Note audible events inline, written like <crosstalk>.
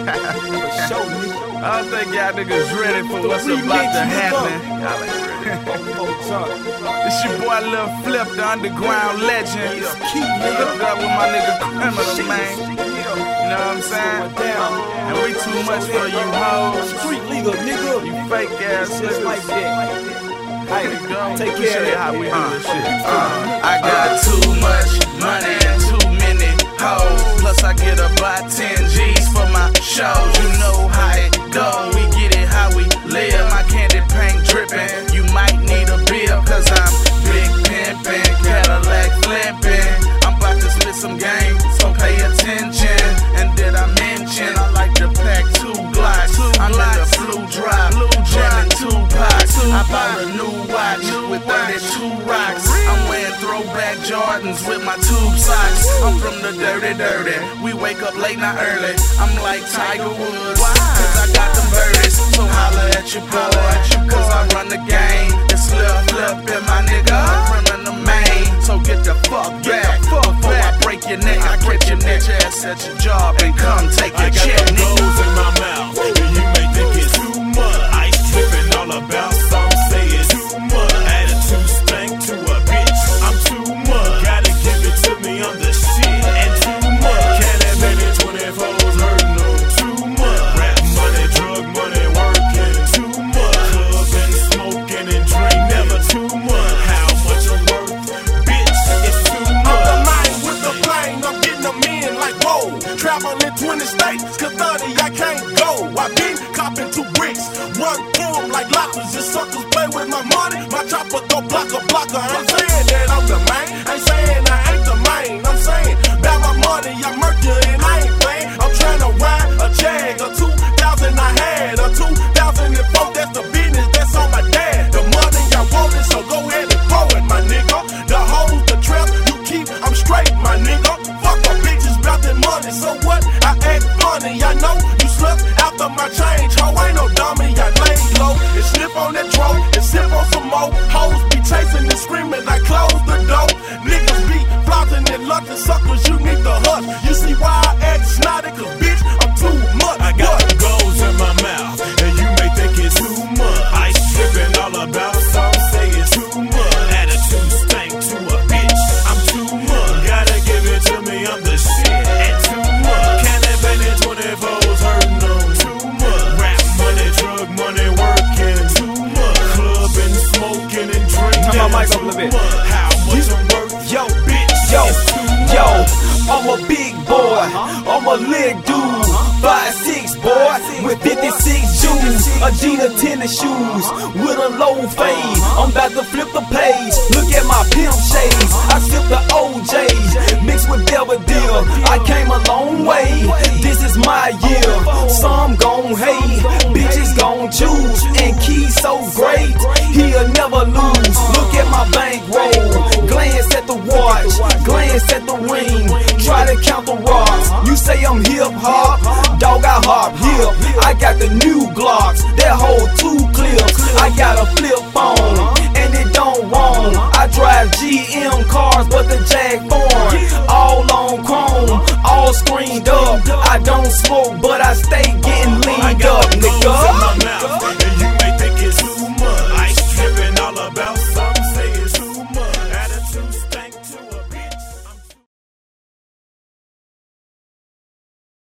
<laughs> I don't think y'all niggas ready for what's about to happen. Y'all ain't ready. <laughs> This your boy Lil Flip, the underground legend. Keep nigga up with my nigga criminal, man. You know what I'm saying? And we too much for you hoes. Street legal, nigga. You fake ass niggas. like that. We. Take care of how we do Uh, this shit. Uh, I got too much money and too many hoes. Plus I get about 10 G's shows. You know how it go. We get it how we live. My candy paint dripping. You might need a bill cause I'm big pimpin', Cadillac flippin'. I'm about to spit some game, so pay attention. And did I mention I like to pack two Glocks? I'm in the blue drop, jamming two pots. I bought a new watch with 32 rocks. Throwback Jordans with my tube socks. I'm from the dirty, dirty. We wake up late, not early. I'm like Tiger Woods, cause I got them birdies. So holla at your boy, cause I run the game. It's Lil Flip and my nigga, I'm a criminal main. So get the fuck back before I break your neck. I catch your bitch ass at your job and come take I your got check, nigga. in my mouth, Traveling 20 states, cause 30 I can't go. I been copping two bricks, one 'em like lockers. Just suckers play with my money, my chopper go blocker, blocker. I ain't saying that I'm the man, funny, I know you slept after my change, ho. Ain't no dummy, I lay low and slip on that dro and sip on some more. Hoes be chasing and screaming, I close a bit. How much I'm Yo, bitch, Yo, yo, I'm a big boy, I'm a lit dude, five six boy, with 56 jewels, Adidas tennis shoes, with a low fade. I'm about to flip the page. Look at my pimp shades. I sip the OJs, mixed with Belvedere. I came a long way. This is my year. Some gon' got the new Glocks, that hold two clips. I got a flip phone, and it don't wrong. I drive GM cars, but the Jag foreign, all on chrome, all screened up. I don't smoke, but